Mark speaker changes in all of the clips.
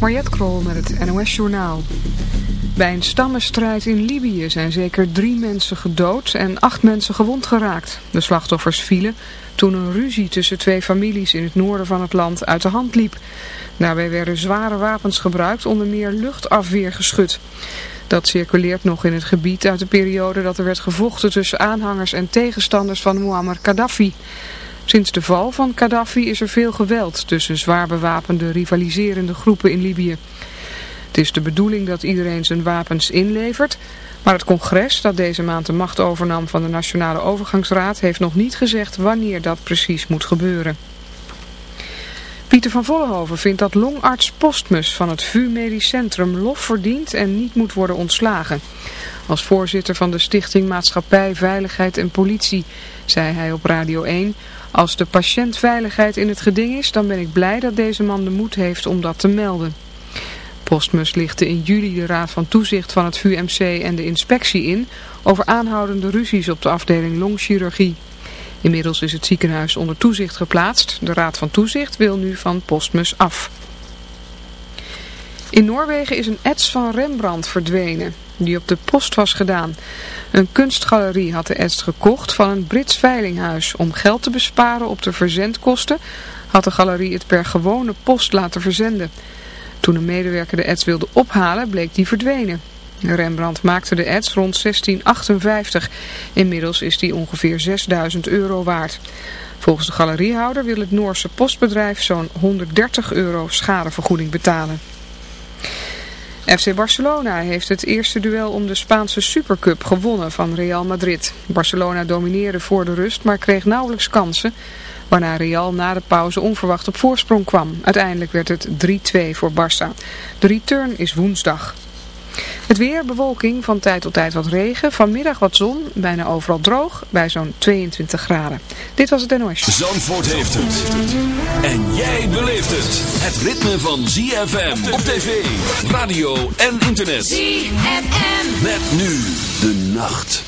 Speaker 1: Mariette Krol met het NOS Journaal. Bij een stammenstrijd in Libië zijn zeker drie mensen gedood en acht mensen gewond geraakt. De slachtoffers vielen toen een ruzie tussen twee families in het noorden van het land uit de hand liep. Daarbij werden zware wapens gebruikt, onder meer luchtafweergeschut. Dat circuleert nog in het gebied uit de periode dat er werd gevochten tussen aanhangers en tegenstanders van Muammar Gaddafi. Sinds de val van Gaddafi is er veel geweld tussen zwaar bewapende rivaliserende groepen in Libië. Het is de bedoeling dat iedereen zijn wapens inlevert, maar het congres dat deze maand de macht overnam van de Nationale Overgangsraad heeft nog niet gezegd wanneer dat precies moet gebeuren. Pieter van Vollenhoven vindt dat longarts Postmus van het VU Medisch Centrum lof verdient en niet moet worden ontslagen. Als voorzitter van de Stichting Maatschappij, Veiligheid en Politie zei hij op Radio 1... Als de patiëntveiligheid in het geding is, dan ben ik blij dat deze man de moed heeft om dat te melden. Postmus lichtte in juli de Raad van Toezicht van het VUMC en de inspectie in over aanhoudende ruzies op de afdeling longchirurgie. Inmiddels is het ziekenhuis onder toezicht geplaatst. De Raad van Toezicht wil nu van Postmus af. In Noorwegen is een ets van Rembrandt verdwenen, die op de post was gedaan. Een kunstgalerie had de ets gekocht van een Brits veilinghuis. Om geld te besparen op de verzendkosten had de galerie het per gewone post laten verzenden. Toen een medewerker de ets wilde ophalen, bleek die verdwenen. Rembrandt maakte de ets rond 1658. Inmiddels is die ongeveer 6000 euro waard. Volgens de galeriehouder wil het Noorse postbedrijf zo'n 130 euro schadevergoeding betalen. FC Barcelona heeft het eerste duel om de Spaanse Supercup gewonnen van Real Madrid. Barcelona domineerde voor de rust, maar kreeg nauwelijks kansen, waarna Real na de pauze onverwacht op voorsprong kwam. Uiteindelijk werd het 3-2 voor Barça. De return is woensdag. Het weer, bewolking, van tijd tot tijd wat regen, vanmiddag wat zon, bijna overal droog, bij zo'n 22 graden. Dit was het NOS.
Speaker 2: Zandvoort heeft het. En jij beleeft het. Het ritme van ZFM op tv, radio en internet. ZFM. Met nu de nacht.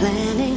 Speaker 3: planet.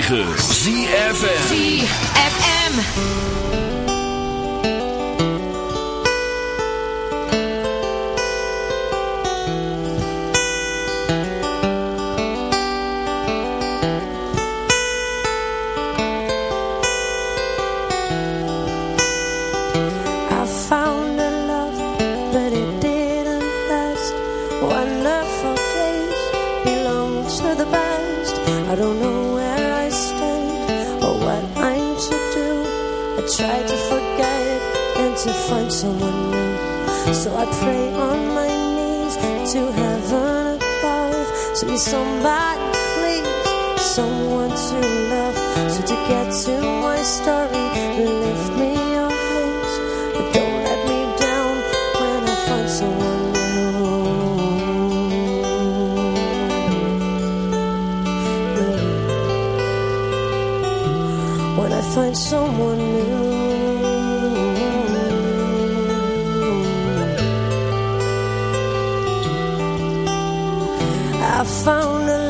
Speaker 3: 9. someone to love.
Speaker 2: So to
Speaker 3: get
Speaker 4: to my story Lift me your hands But don't let me down When I find someone new. When I find someone new. I found a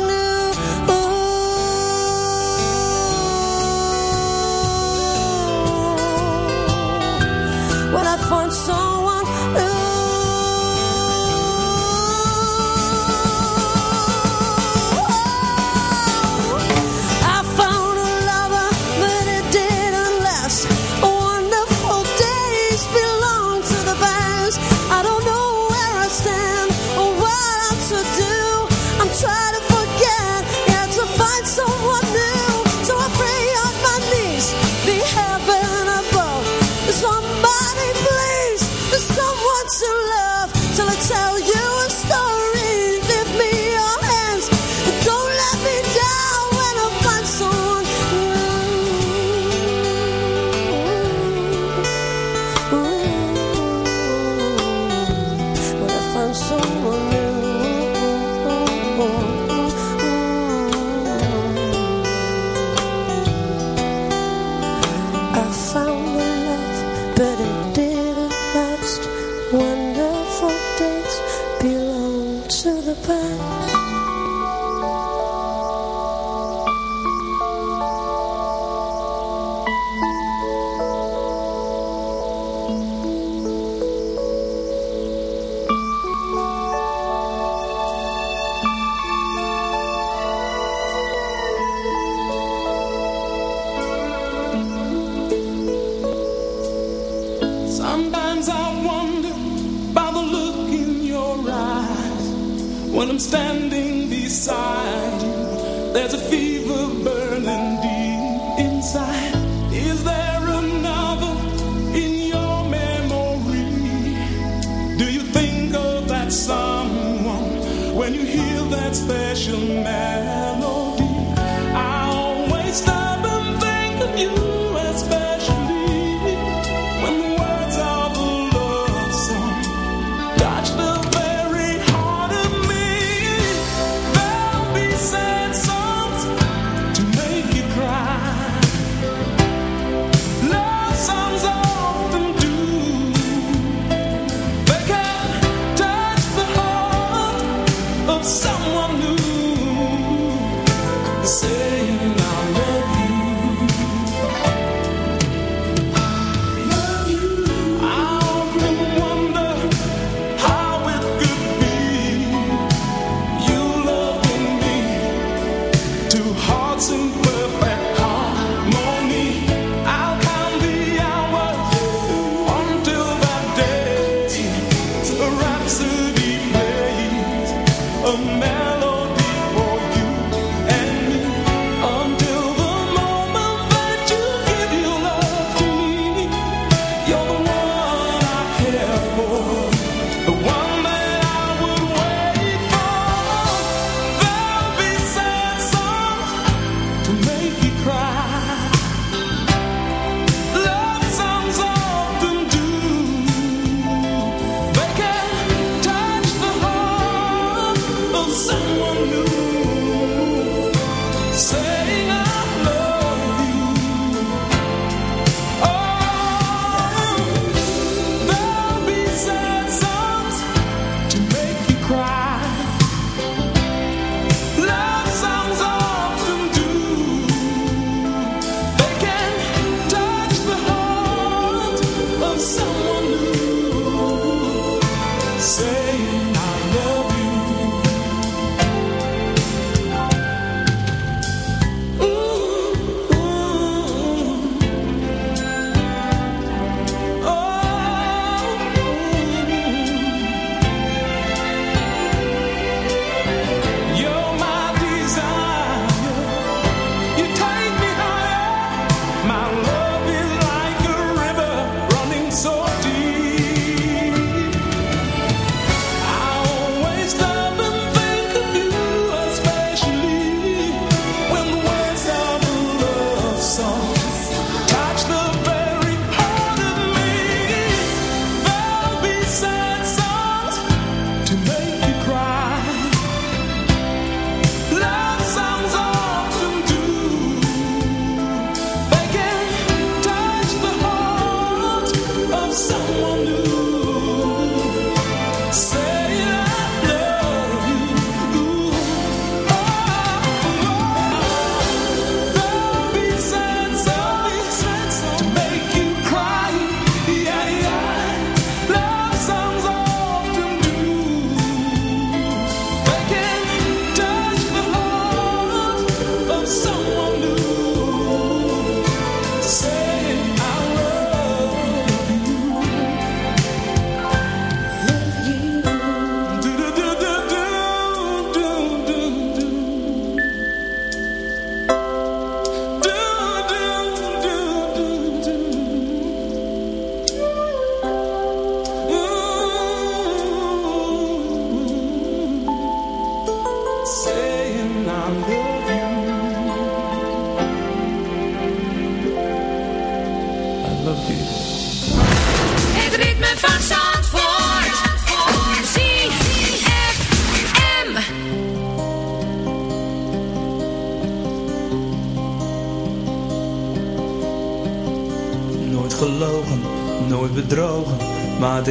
Speaker 4: fonds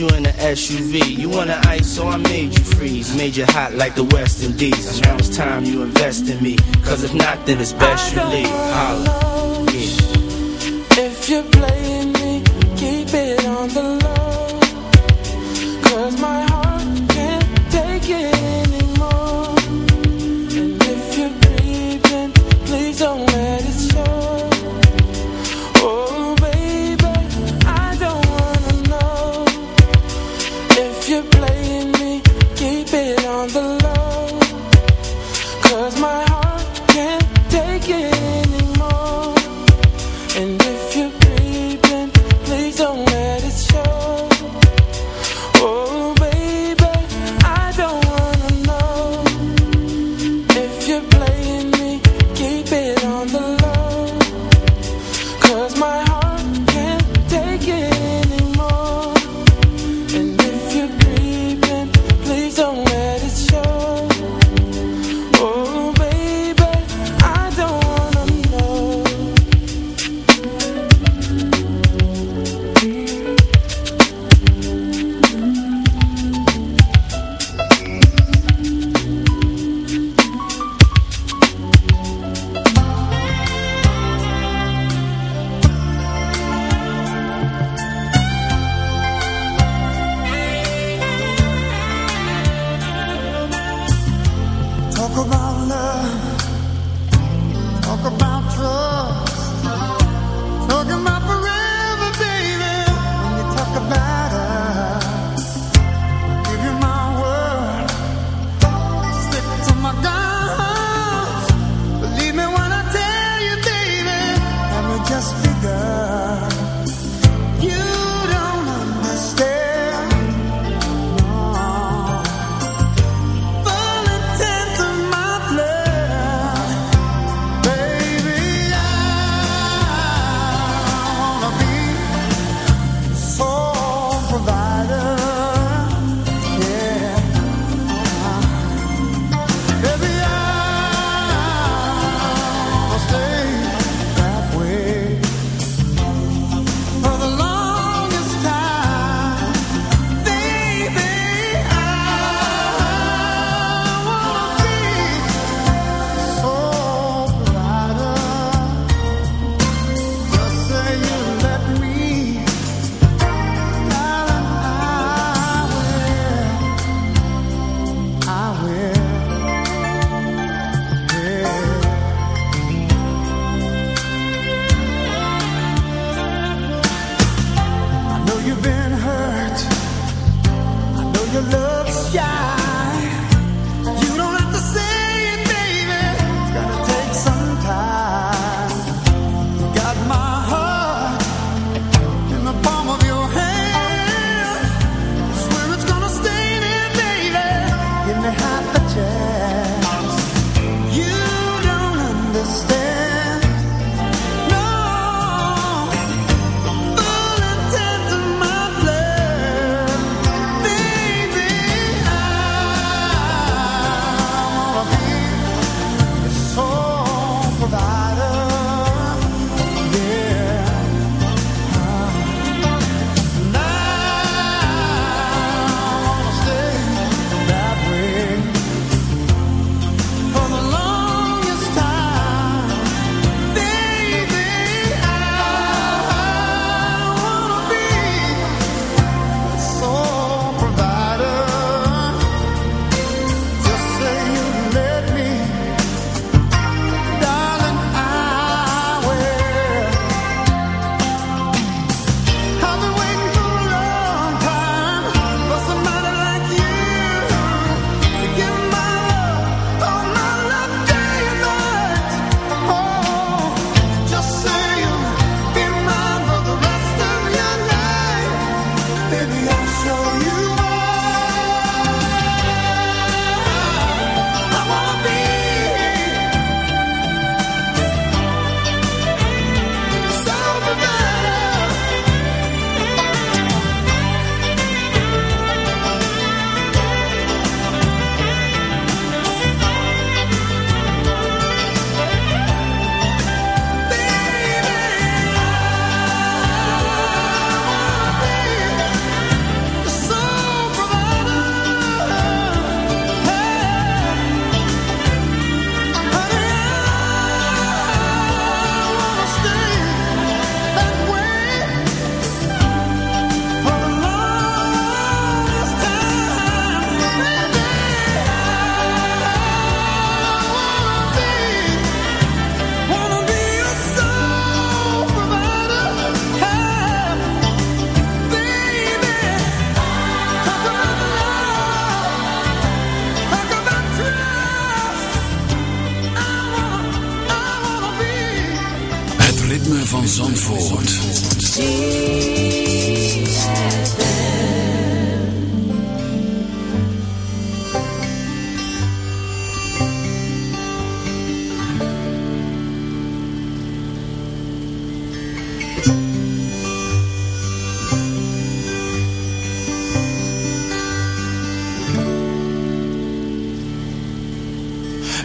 Speaker 5: Rode you in the SUV. You want the ice, so I made you freeze. Made you hot like the West Indies. Now it's time you invest in me. Cause if not, then it's best you leave. Holla. Yeah.
Speaker 3: If you play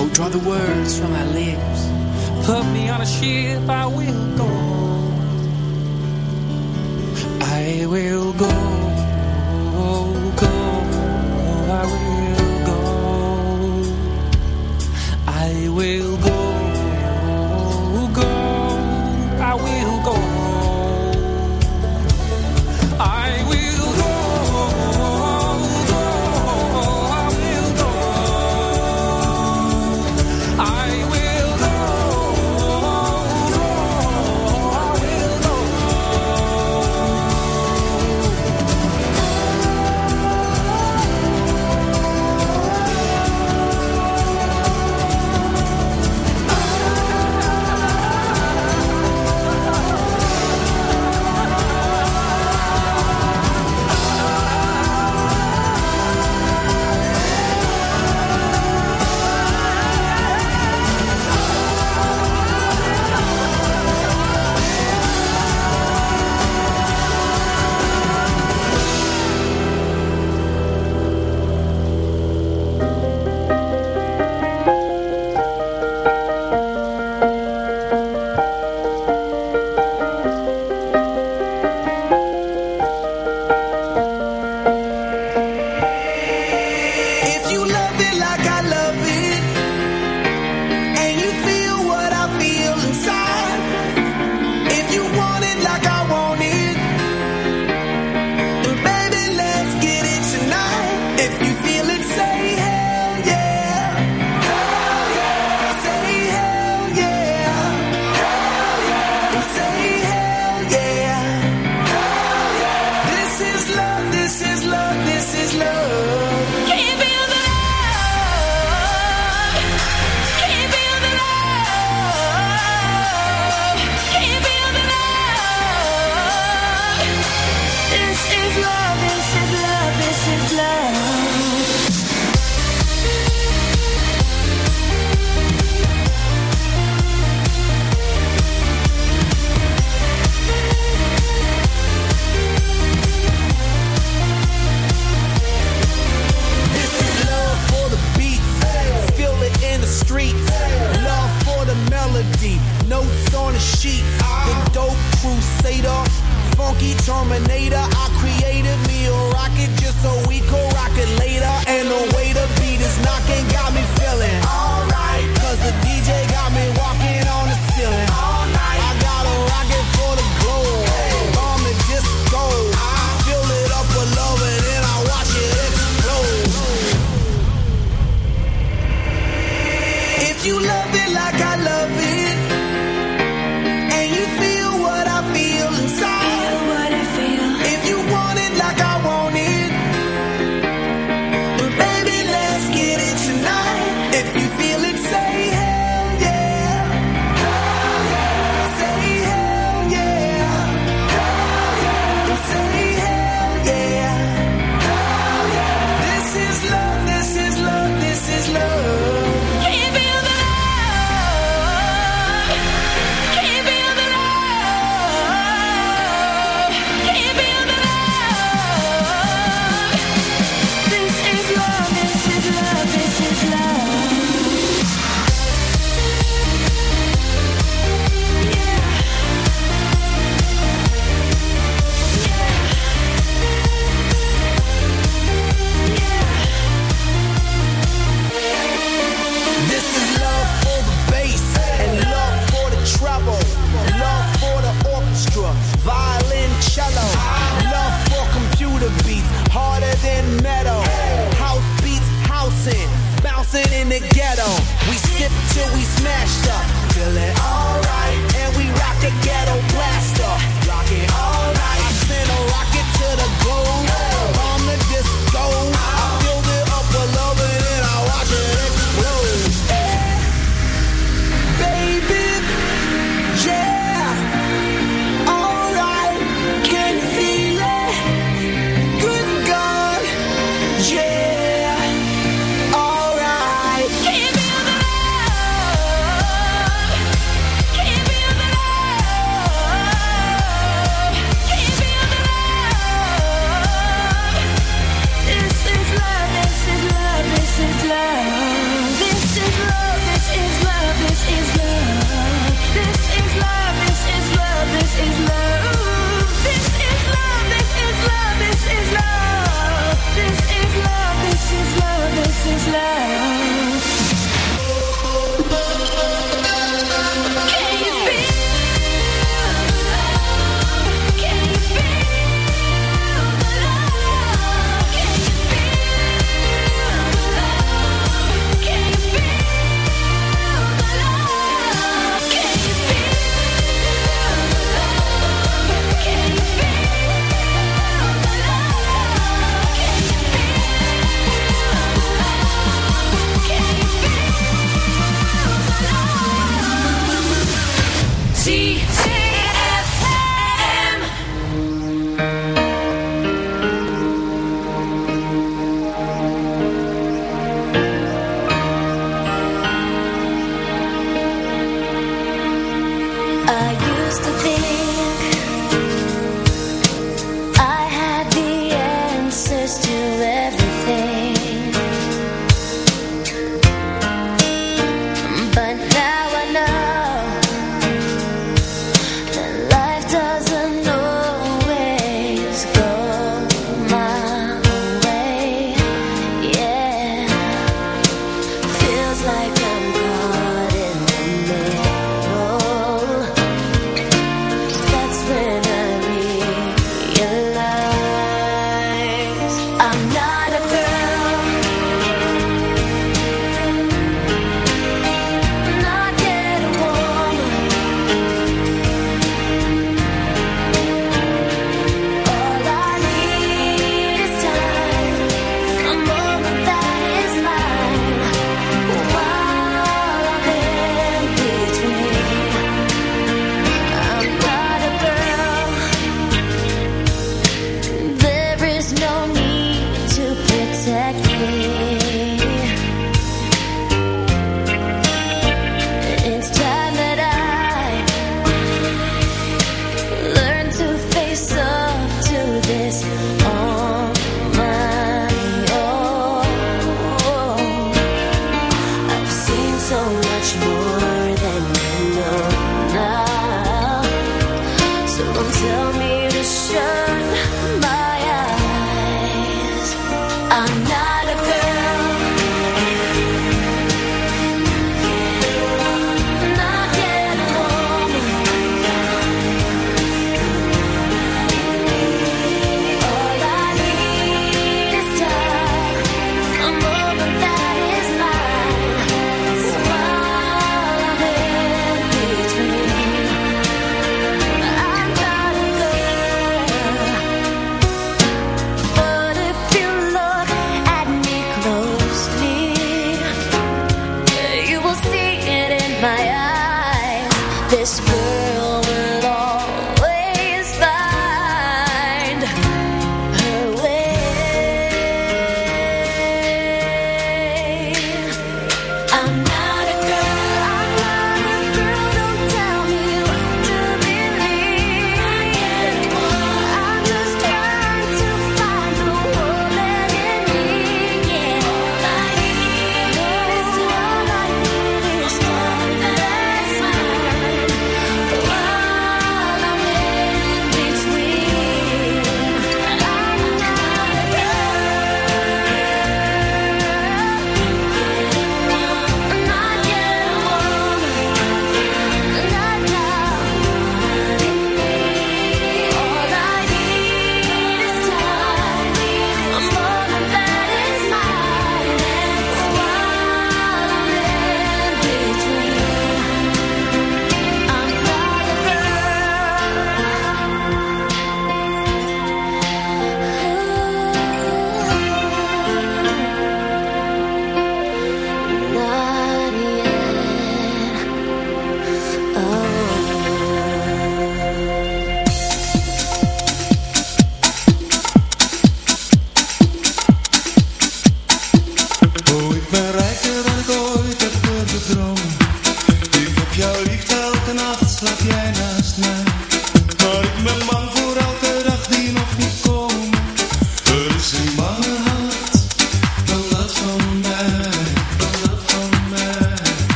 Speaker 6: Oh, draw the words from my lips, put me on a ship, I will go. I will go, go, I will go. I will go, go, I will go.